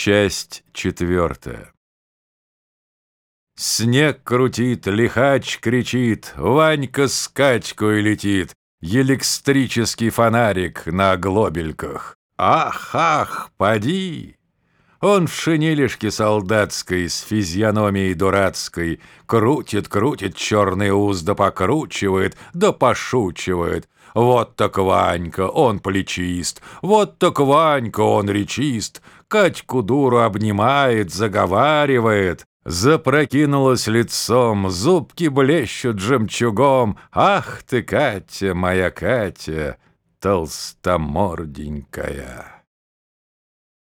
Часть четвертая. Снег крутит, лихач кричит, Ванька с качкой летит, Электрический фонарик на глобельках. Ах, ах, поди! Он в шинелишке солдатской С физиономией дурацкой Крутит, крутит черный уз, Да покручивает, да пошучивает. Вот так Ванька, он плечист, Вот так Ванька, он речист, Катьку дуру обнимает, заговаривает. Запрокинулась лицом, зубки блещут жемчугом. Ах ты, Катя, моя Катя, толстоморденькая!